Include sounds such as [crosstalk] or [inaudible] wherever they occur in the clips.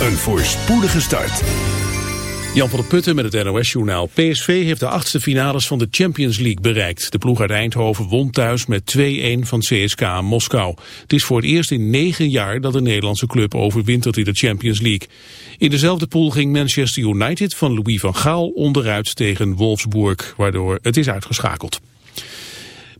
een voorspoedige start. Jan van der Putten met het NOS-journaal. PSV heeft de achtste finales van de Champions League bereikt. De ploeg uit Eindhoven won thuis met 2-1 van CSKA Moskou. Het is voor het eerst in negen jaar dat de Nederlandse club overwintert in de Champions League. In dezelfde pool ging Manchester United van Louis van Gaal onderuit tegen Wolfsburg, waardoor het is uitgeschakeld.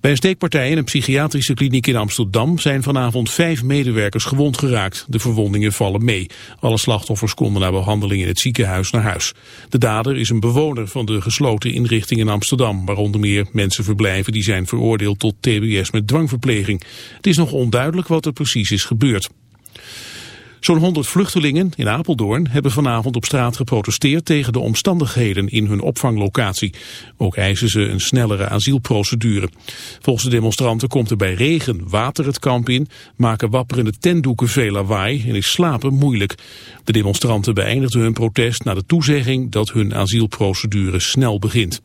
Bij een steekpartij in een psychiatrische kliniek in Amsterdam zijn vanavond vijf medewerkers gewond geraakt. De verwondingen vallen mee. Alle slachtoffers konden na behandeling in het ziekenhuis naar huis. De dader is een bewoner van de gesloten inrichting in Amsterdam, waar onder meer mensen verblijven die zijn veroordeeld tot tbs met dwangverpleging. Het is nog onduidelijk wat er precies is gebeurd. Zo'n 100 vluchtelingen in Apeldoorn hebben vanavond op straat geprotesteerd tegen de omstandigheden in hun opvanglocatie. Ook eisen ze een snellere asielprocedure. Volgens de demonstranten komt er bij regen water het kamp in, maken wapperende tentdoeken veel lawaai en is slapen moeilijk. De demonstranten beëindigden hun protest na de toezegging dat hun asielprocedure snel begint.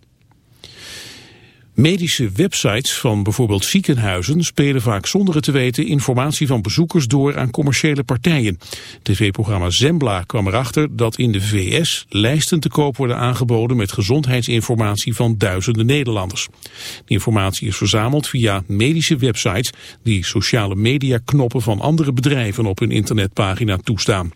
Medische websites van bijvoorbeeld ziekenhuizen spelen vaak zonder het te weten informatie van bezoekers door aan commerciële partijen. TV-programma Zembla kwam erachter dat in de VS lijsten te koop worden aangeboden met gezondheidsinformatie van duizenden Nederlanders. Die informatie is verzameld via medische websites die sociale media knoppen van andere bedrijven op hun internetpagina toestaan.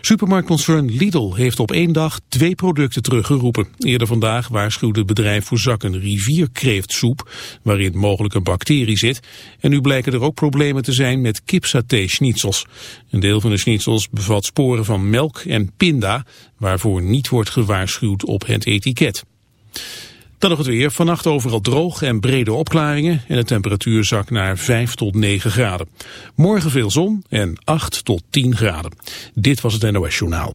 Supermarktconcern Lidl heeft op één dag twee producten teruggeroepen. Eerder vandaag waarschuwde het bedrijf voor zakken rivierkreeftsoep, waarin mogelijk een bacterie zit. En nu blijken er ook problemen te zijn met kipsaté-schnitzels. Een deel van de schnitzels bevat sporen van melk en pinda, waarvoor niet wordt gewaarschuwd op het etiket. Dan nog het weer. Vannacht overal droog en brede opklaringen. En de temperatuur zakt naar 5 tot 9 graden. Morgen veel zon en 8 tot 10 graden. Dit was het NOS Journaal.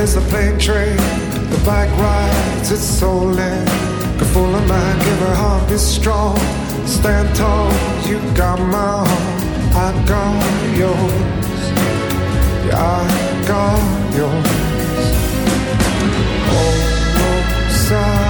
is a plane train. The bike rides its soul in. The full of man, give her heart be strong. Stand tall, you got my heart. I got yours. Yeah, I got yours. Oh, no, sorry.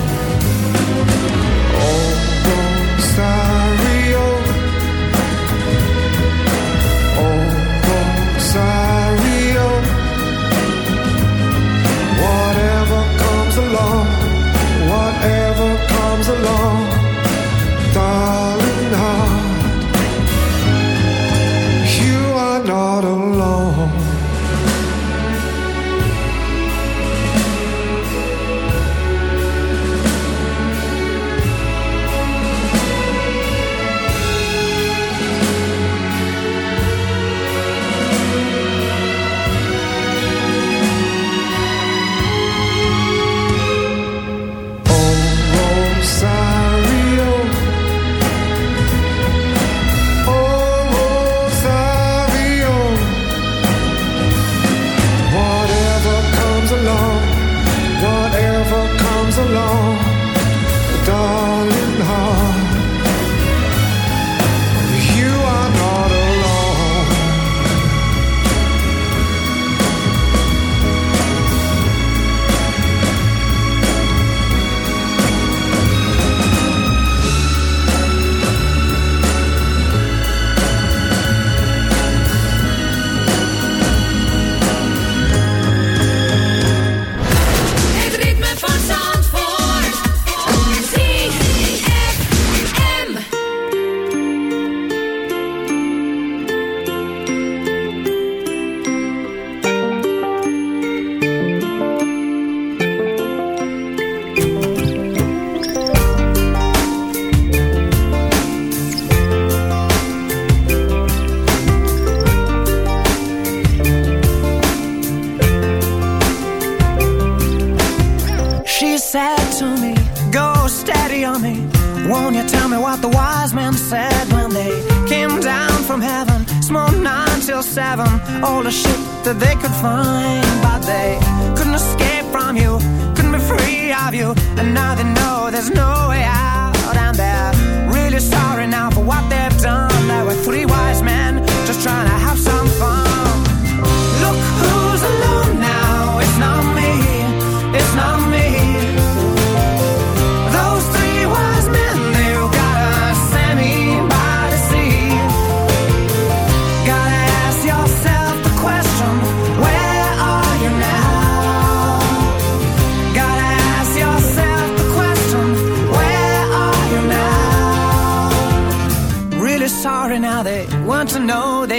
for darling heart. You are not alone.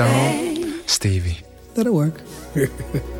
Stone, Stevie. That'll work. [laughs]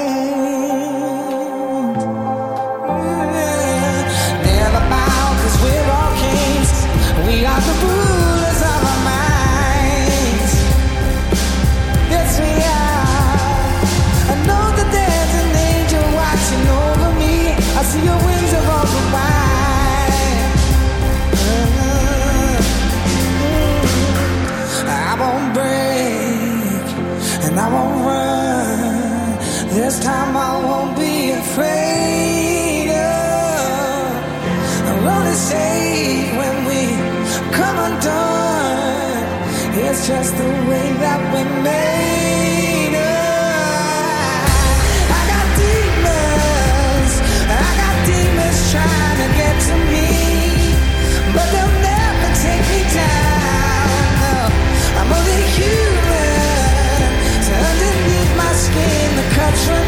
just the way that we made. I got demons, I got demons trying to get to me, but they'll never take me down. I'm only human, so underneath my skin, the cuts run